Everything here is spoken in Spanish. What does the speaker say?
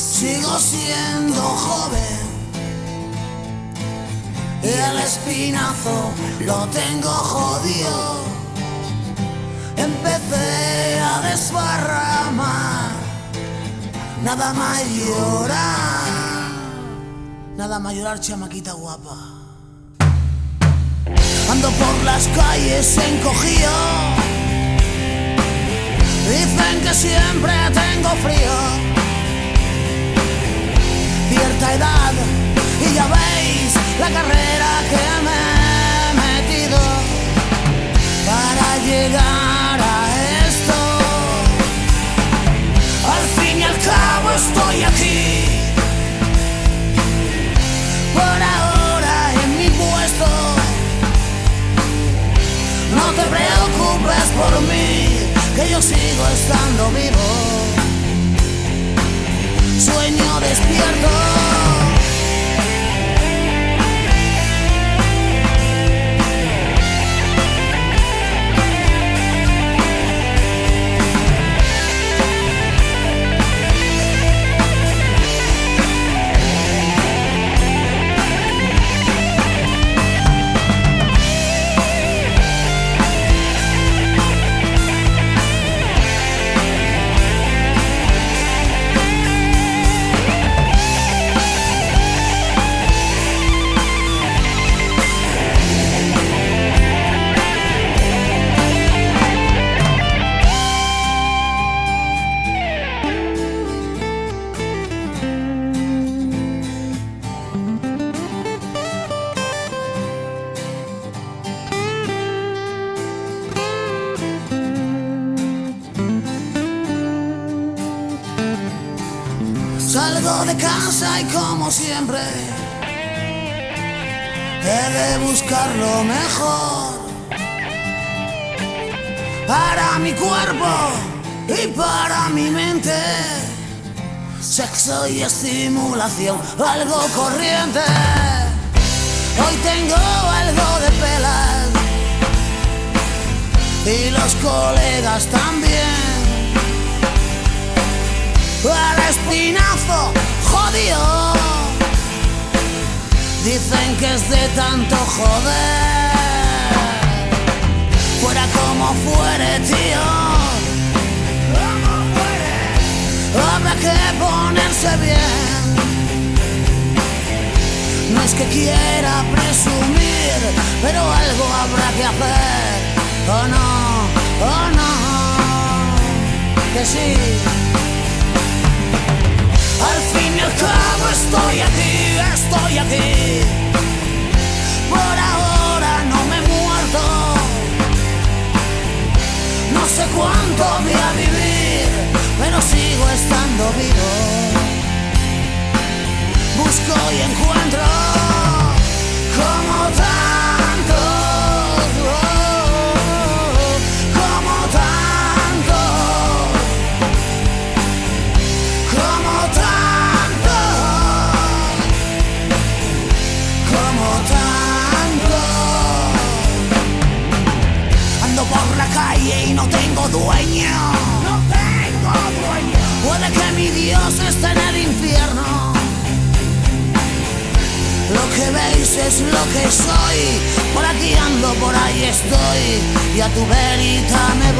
sigo siendo joven. Y el espinazo lo tengo jodido. Empecé a desbarramar. Nada más llorar. Nada más llorar, chamaquita guapa. Ando por las calles encogido. Dicen que siempre tengo Y ya veis la carrera que me he metido para llegar a esto. Al fin y al cabo estoy aquí. Por ahora en mi puesto. No te preocupes por mí, que yo sigo estando vivo. Sueño despierto. Salgo de casa y como siempre he de buscar lo mejor para mi cuerpo y para mi mente. Sexo y estimulación, algo corriente. Hoy tengo algo de pelas y los colegas también. Al espinazo jodido. Dicen que es de tanto joder. Fuera como fuere, tío. Habrá que ponerse bien. No es que quiera presumir, pero algo habrá que hacer. Oh no, oh no, que sí. Sé cuánto voy a vivir, pero sigo estando vivo. Busco y encuentro calle y no tengo dueño. No tengo dueño. Puede que mi Dios esté en el infierno. Lo que veis es lo que soy. Por aquí ando, por ahí estoy. Y a tu verita me